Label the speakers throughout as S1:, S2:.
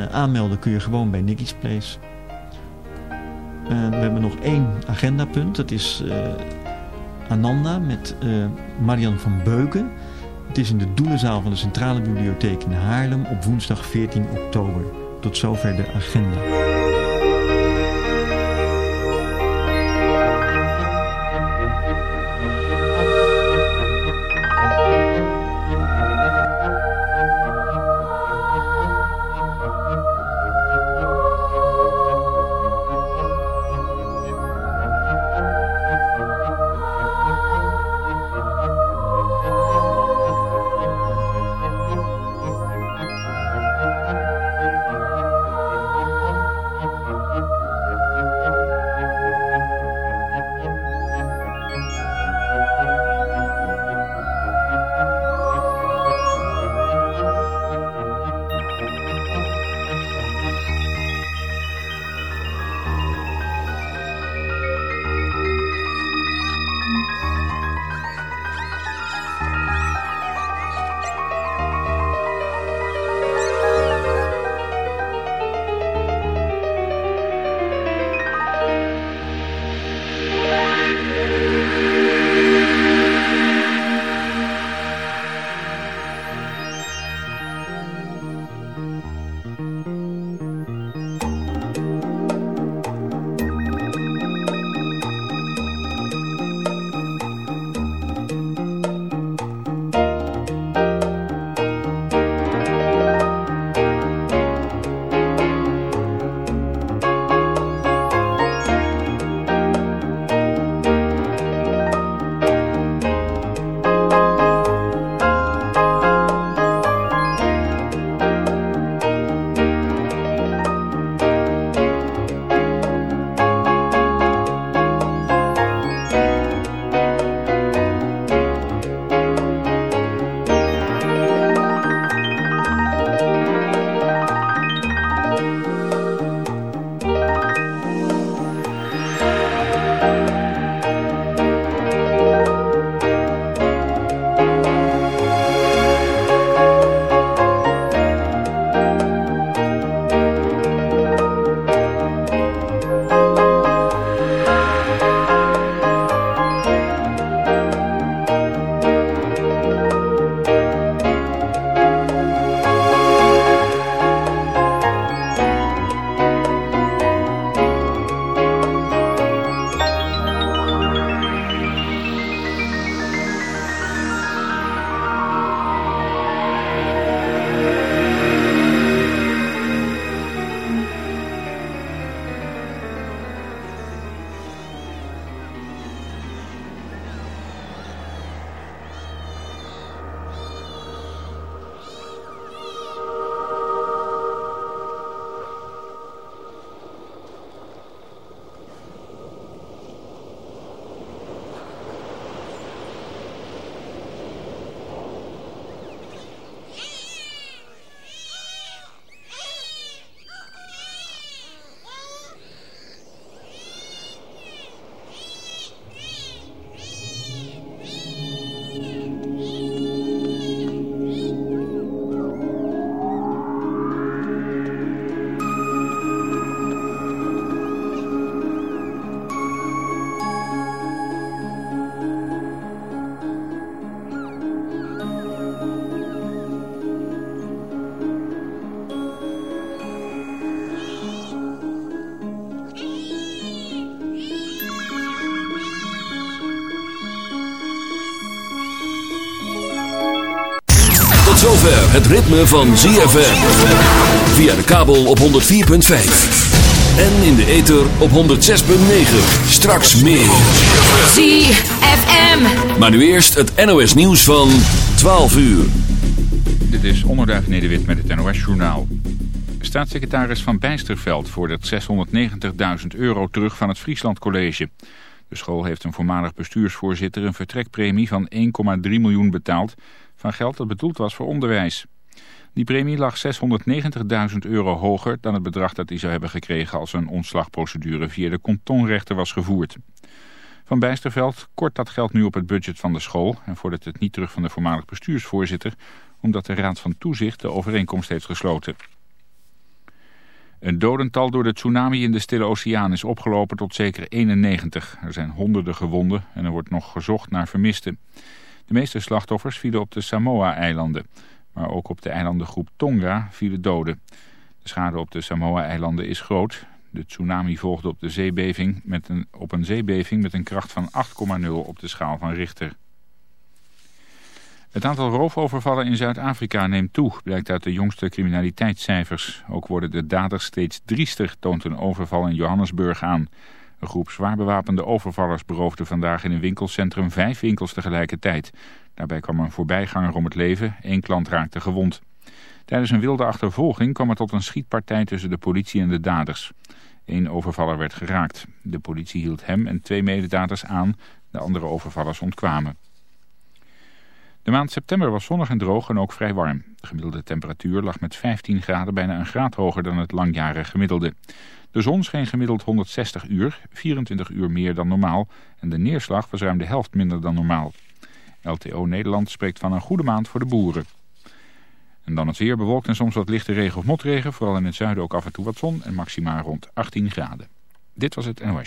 S1: En aanmelden kun je gewoon bij Nicky's Place. En we hebben nog één agendapunt. Dat is Ananda met Marian van Beuken. Het is in de Doelenzaal van de Centrale Bibliotheek in Haarlem op woensdag 14 oktober. Tot zover de agenda.
S2: Het ritme van ZFM. Via de kabel op 104.5. En in de ether op 106.9. Straks meer. ZFM. Maar nu eerst het NOS nieuws van 12 uur.
S3: Dit is Onderduif Nederwit met het NOS journaal. Staatssecretaris Van Bijsterveld vordert 690.000 euro terug van het Friesland College. De school heeft een voormalig bestuursvoorzitter een vertrekpremie van 1,3 miljoen betaald van geld dat bedoeld was voor onderwijs. Die premie lag 690.000 euro hoger dan het bedrag dat hij zou hebben gekregen als een ontslagprocedure via de kantonrechter was gevoerd. Van Bijsterveld kort dat geld nu op het budget van de school en vordert het niet terug van de voormalig bestuursvoorzitter omdat de Raad van Toezicht de overeenkomst heeft gesloten. Een dodental door de tsunami in de Stille Oceaan is opgelopen tot zeker 91. Er zijn honderden gewonden en er wordt nog gezocht naar vermisten. De meeste slachtoffers vielen op de Samoa-eilanden. Maar ook op de eilandengroep Tonga vielen doden. De schade op de Samoa-eilanden is groot. De tsunami volgde op, de zeebeving met een, op een zeebeving met een kracht van 8,0 op de schaal van Richter. Het aantal roofovervallen in Zuid-Afrika neemt toe, blijkt uit de jongste criminaliteitscijfers. Ook worden de daders steeds driester, toont een overval in Johannesburg aan. Een groep zwaar bewapende overvallers beroofde vandaag in een winkelcentrum vijf winkels tegelijkertijd. Daarbij kwam een voorbijganger om het leven, één klant raakte gewond. Tijdens een wilde achtervolging kwam er tot een schietpartij tussen de politie en de daders. Eén overvaller werd geraakt. De politie hield hem en twee mededaders aan, de andere overvallers ontkwamen. De maand september was zonnig en droog en ook vrij warm. De gemiddelde temperatuur lag met 15 graden bijna een graad hoger dan het langjarige gemiddelde. De zon scheen gemiddeld 160 uur, 24 uur meer dan normaal en de neerslag was ruim de helft minder dan normaal. LTO Nederland spreekt van een goede maand voor de boeren. En dan het weer bewolkt en soms wat lichte regen of motregen, vooral in het zuiden ook af en toe wat zon en maximaal rond 18 graden. Dit was het NOS.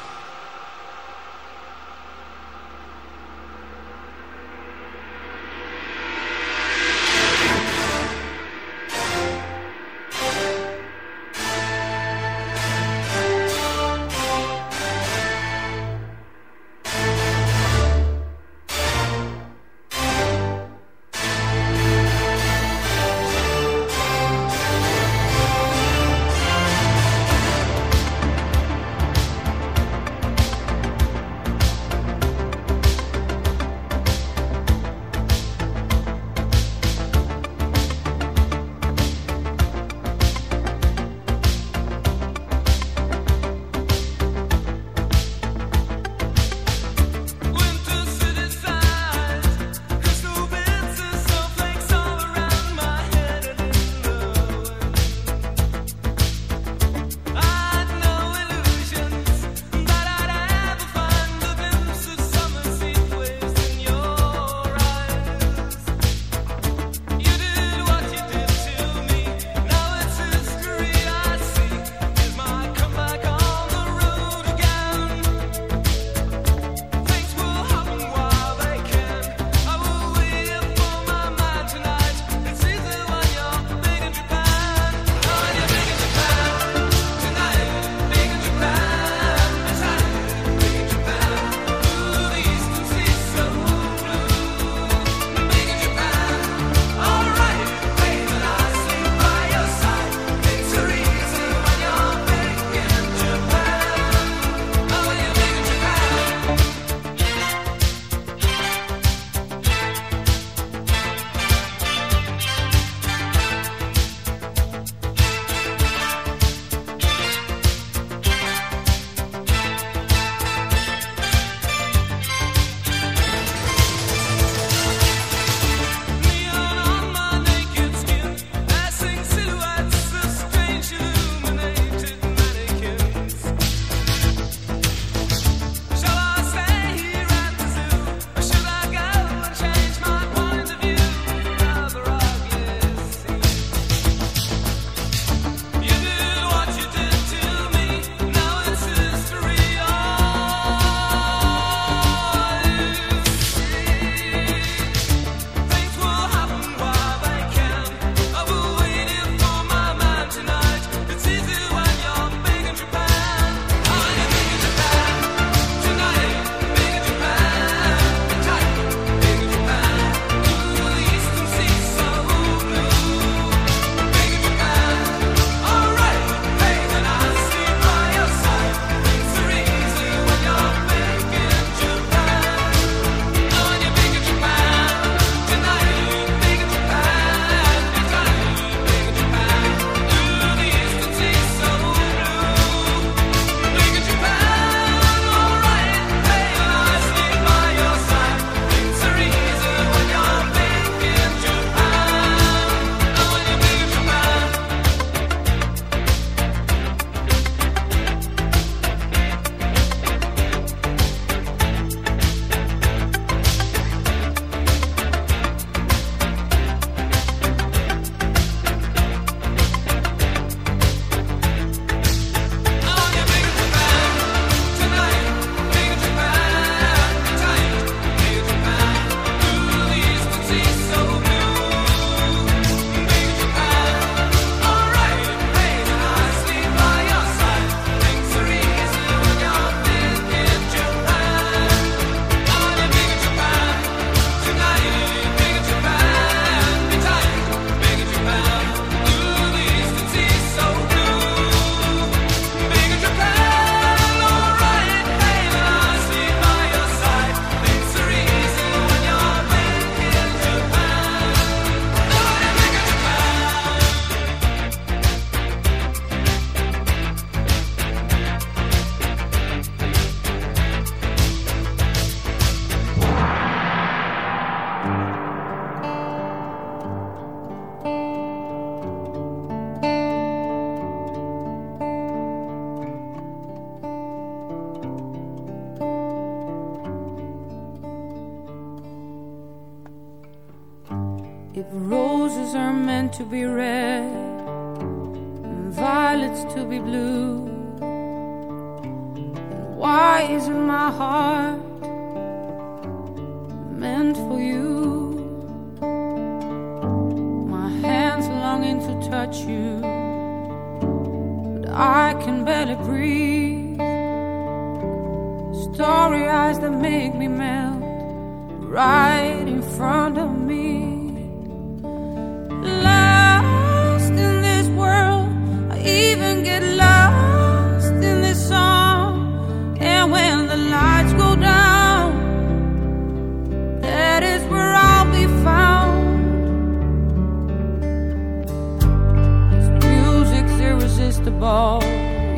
S4: just about.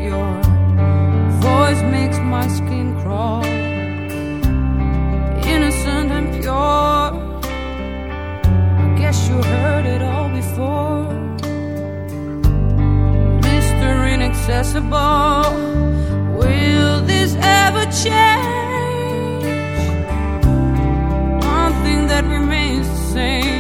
S4: Your voice makes my skin crawl. Innocent and pure. I guess you heard it all before. Mr. Inaccessible. Will this ever change? One thing that remains the same.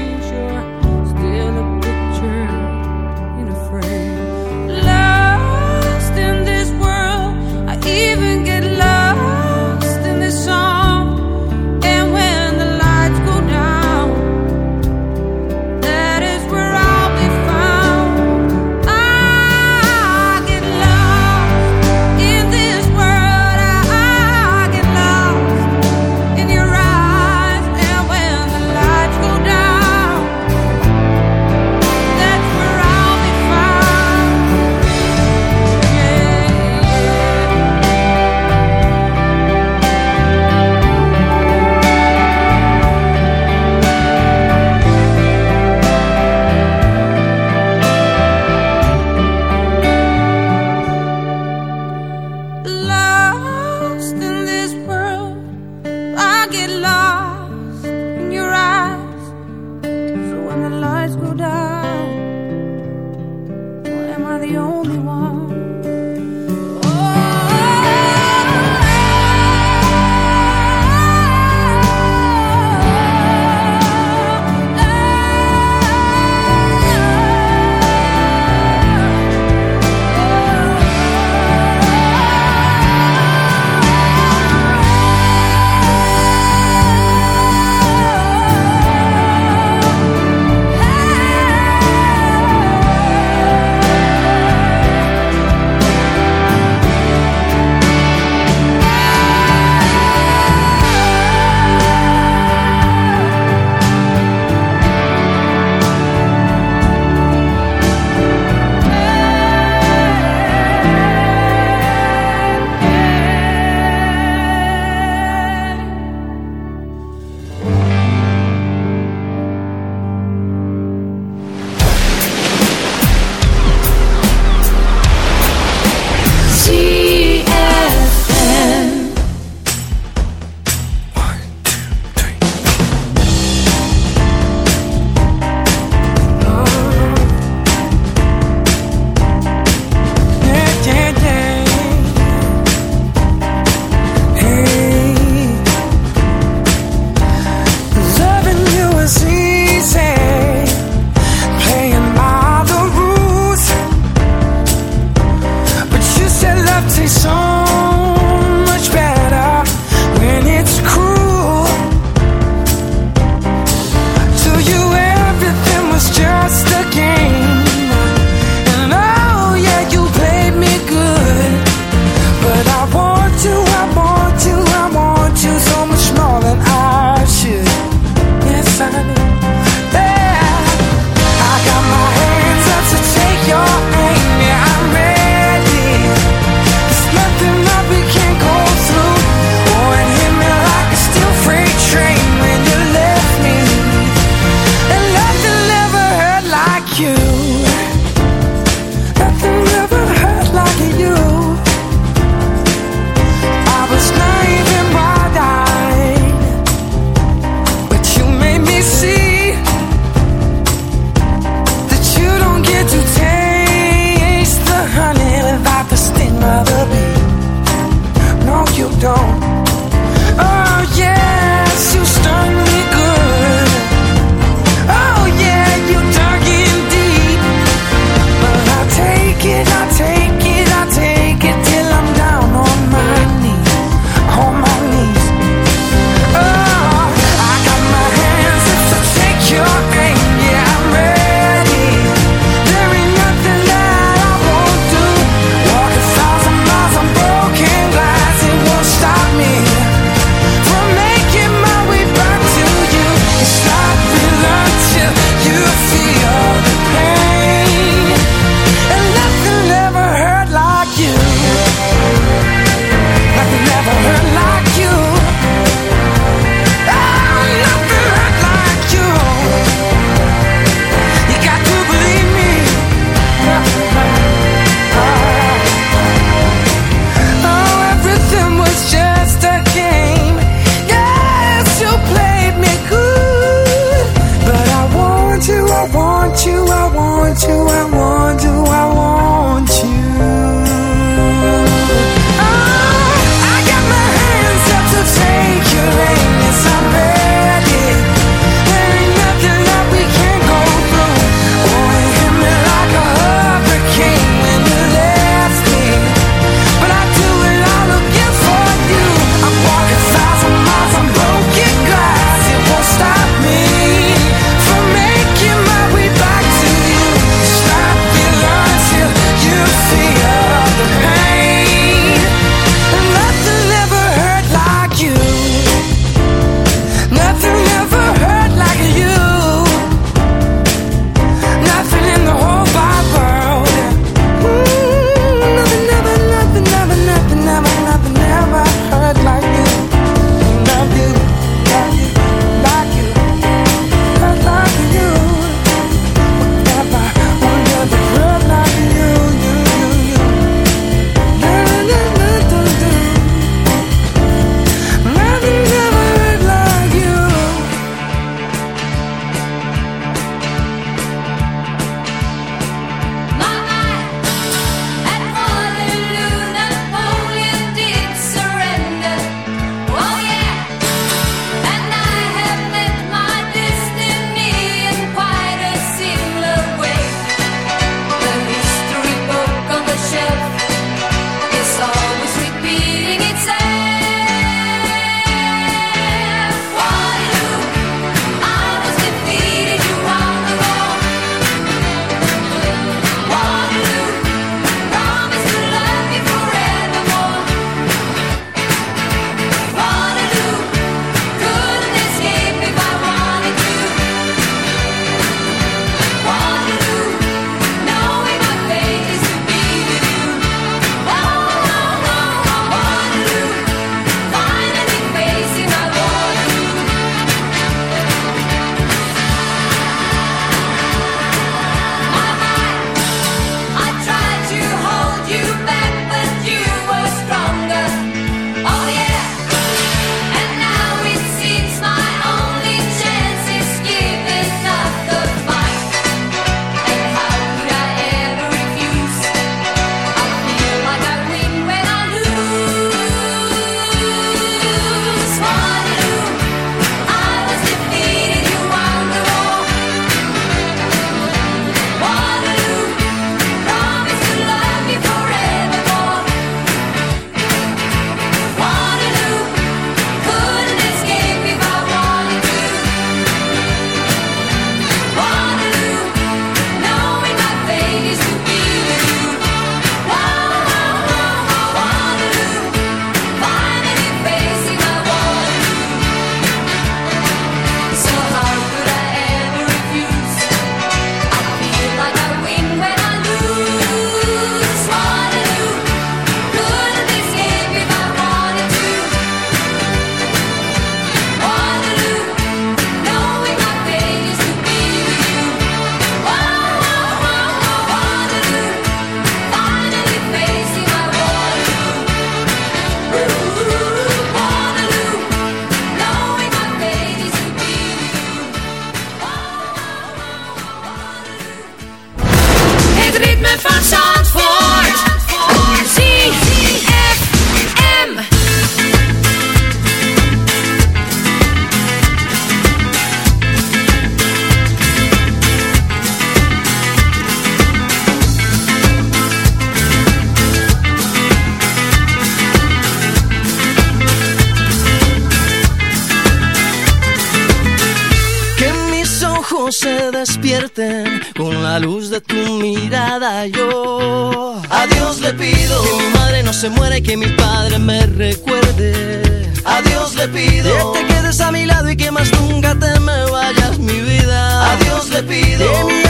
S5: Ojos se despierten con la luz de tu mirada. Yo a Dios le pido que mi madre no se muera y que mi padre me recuerde. A Dios le pido que te quedes a mi lado y que más nunca te me vayas mi vida. A Dios le pido que mi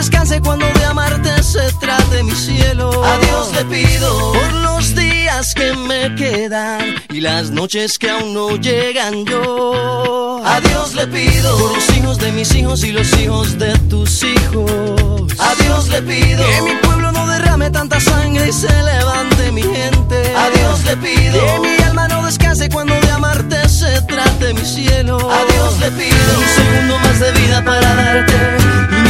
S5: descanse cuando de amarte se trate mi cielo. A Dios le pido por los días que me quedan y las noches que aún no llegan yo. A Dios le pido por los hijos de mis hijos y los hijos de tus hijos. A Dios le pido que mi pueblo no derrame tanta sangre y se levante mi gente. A Dios le pido que mi alma no descanse cuando de amarte se trate mi cielo. A Dios le pido un segundo más de vida para darte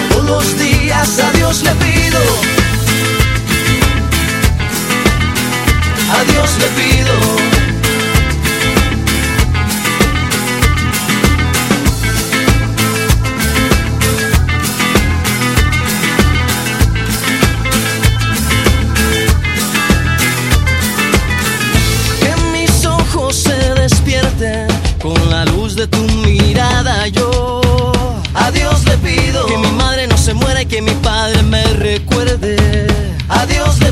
S5: Días a Dios le pido. A Dios le pido. Recuerde. A Dios le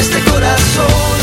S5: este corazón.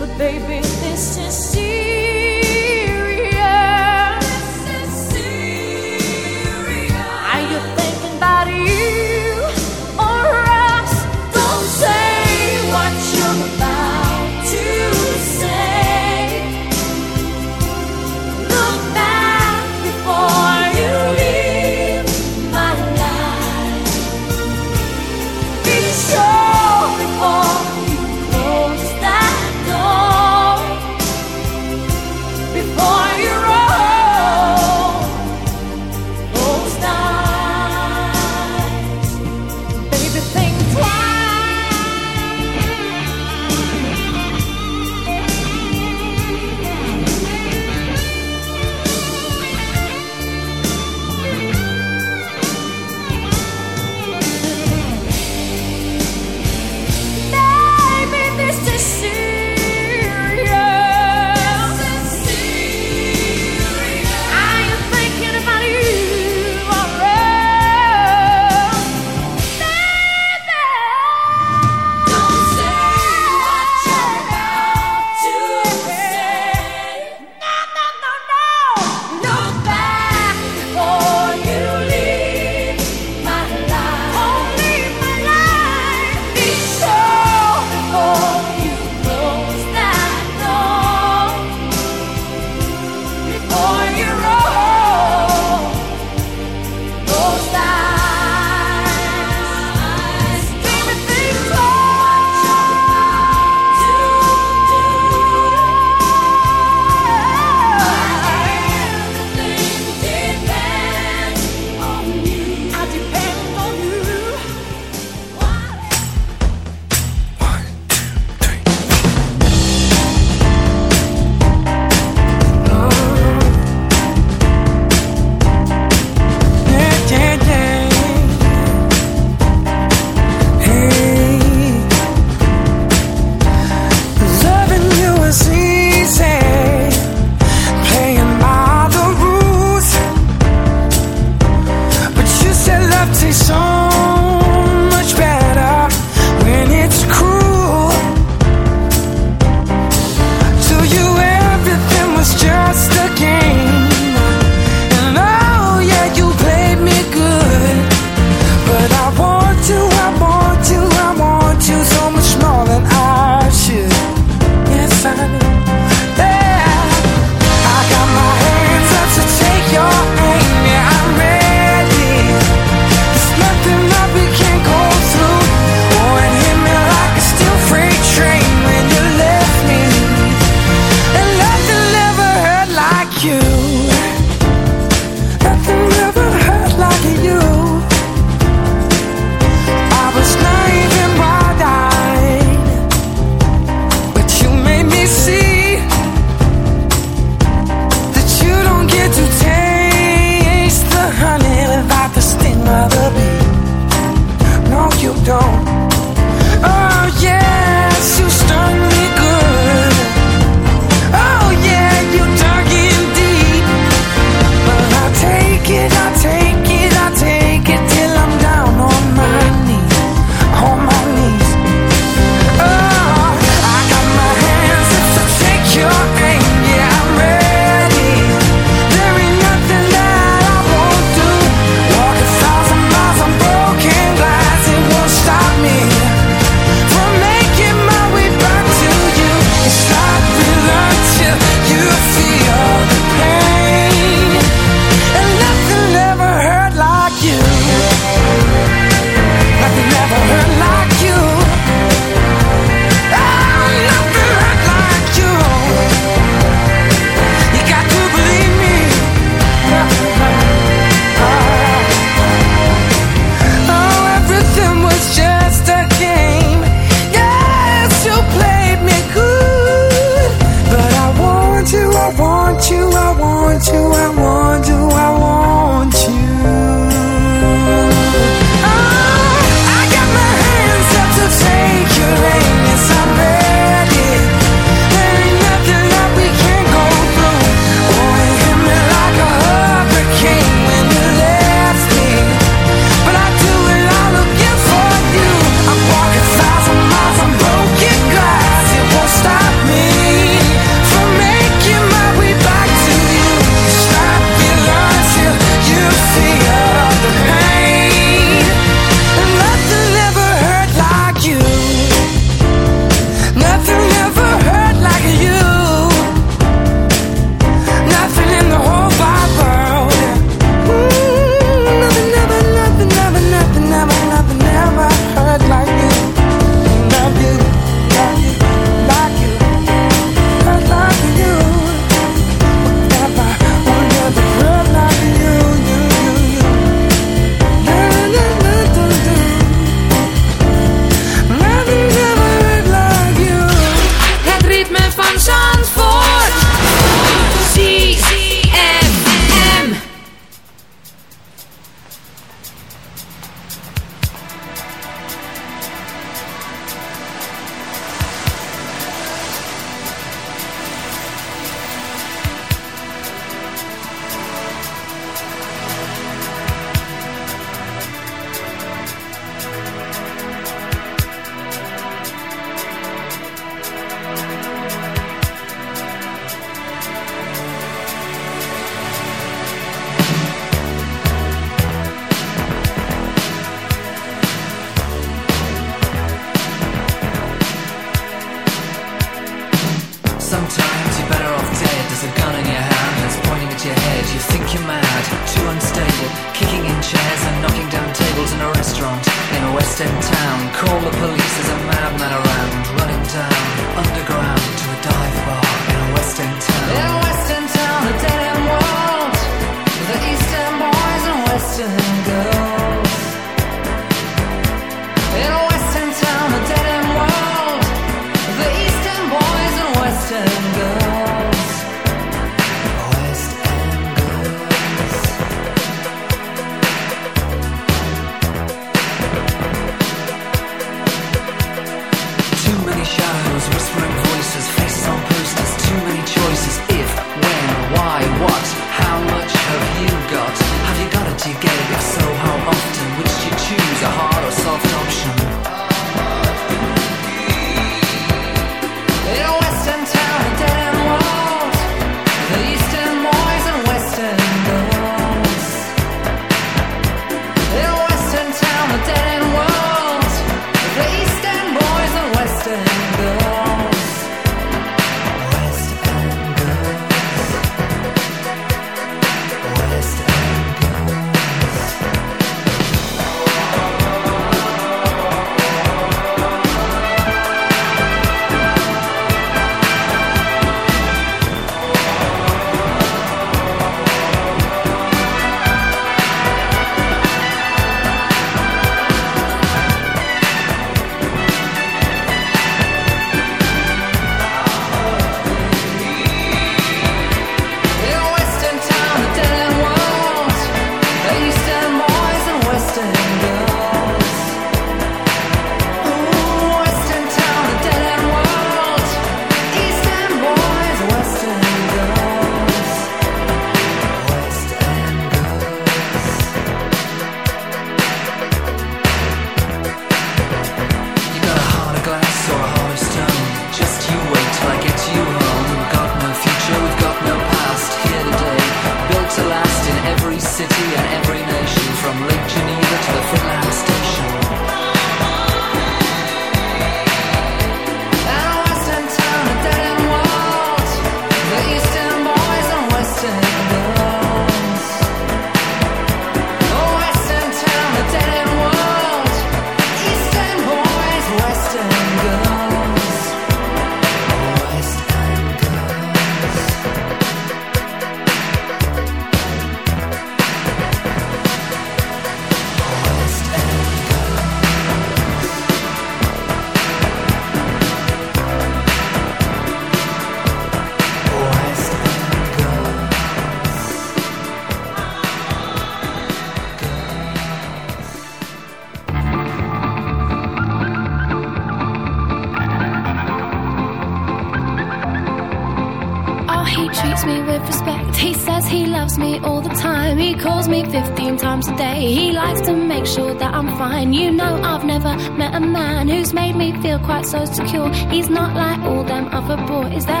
S6: feel
S7: quite so secure. He's not like all them other boys. That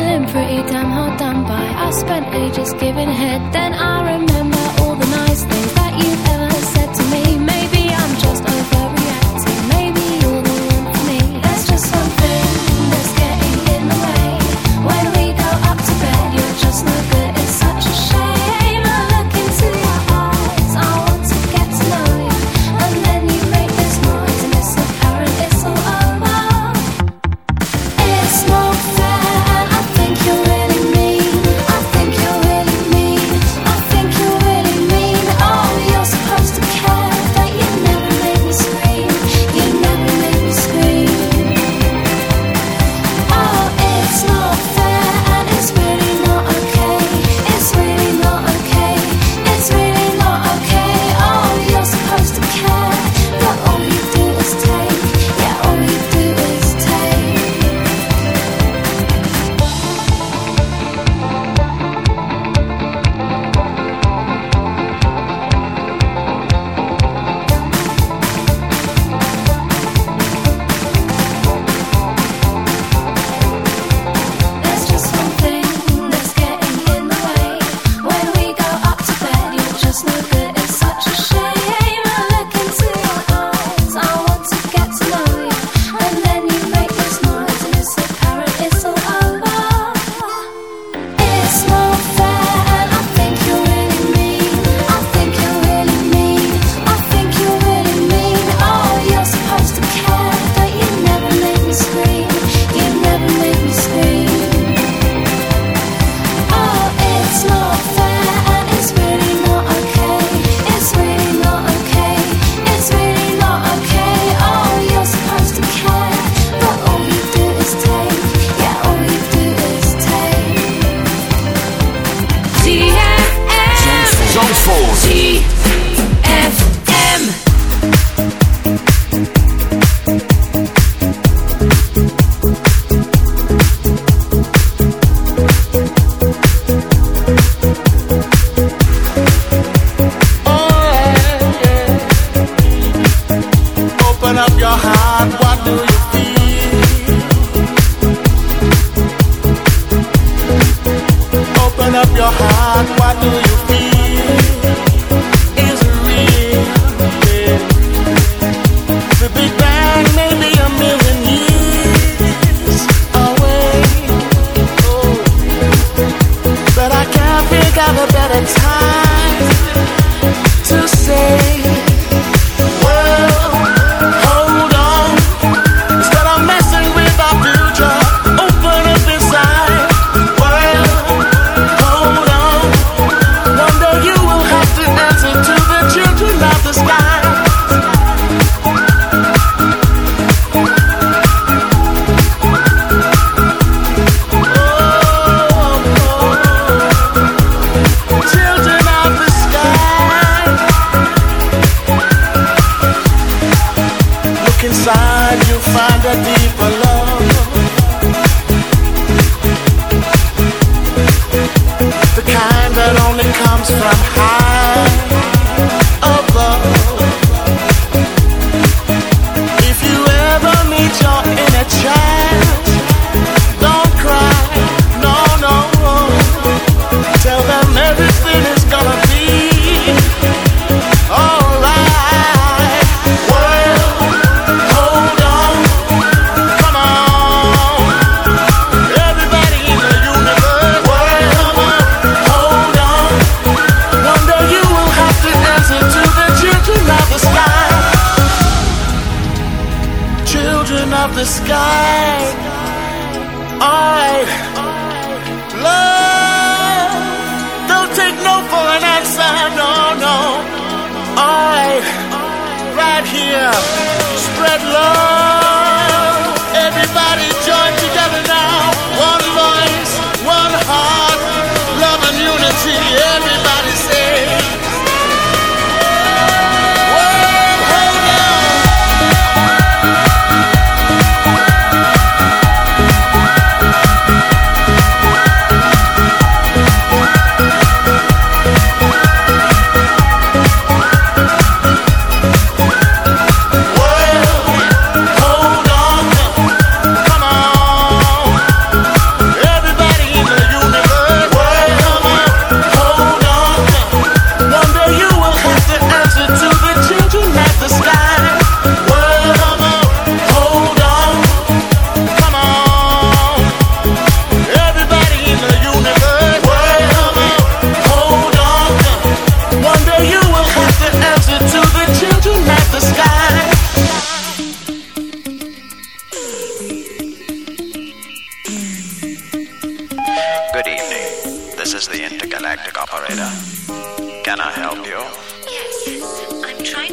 S7: feeling pretty damn hard done by. I spent ages giving head, then I remember all the nice things that you
S8: ever.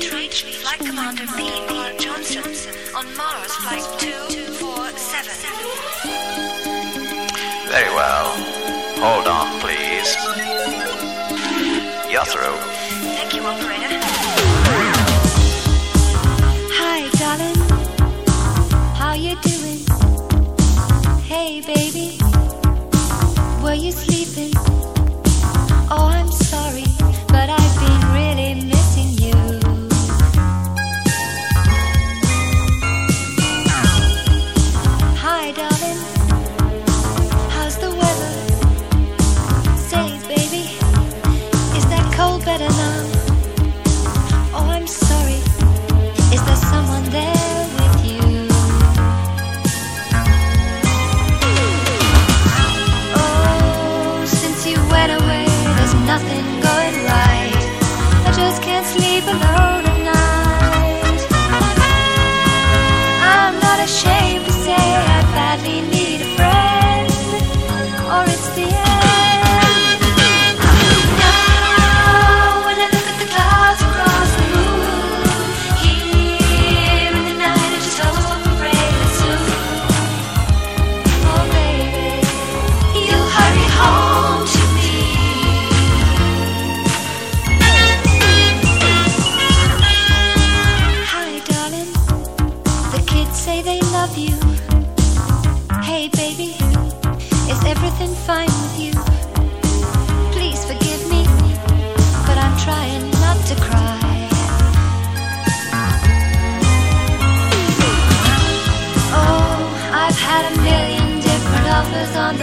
S8: to
S9: reach Flight Commander B.R. Johnson on Mars Flight 247.
S10: Very well. Hold on, please. You're through.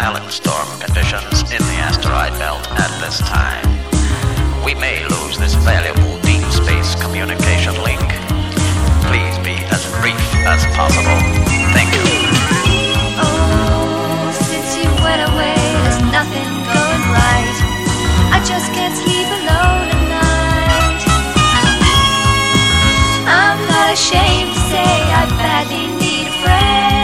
S10: violent storm conditions in the asteroid belt at this time. We may lose this valuable deep space communication link. Please be as brief as possible. Thank you.
S7: Oh, since you went away, there's nothing going right. I just can't sleep alone at night. I'm not ashamed to say I badly need a friend.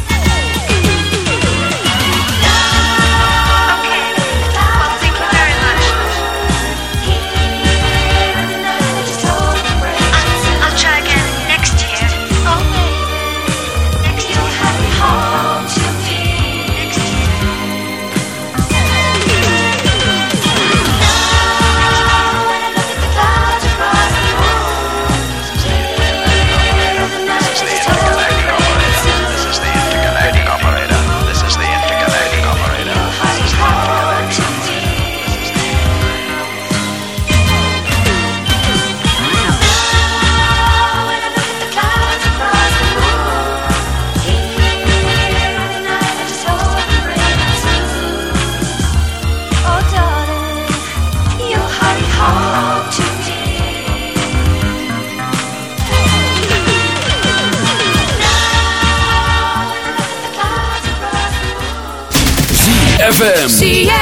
S11: ZFM.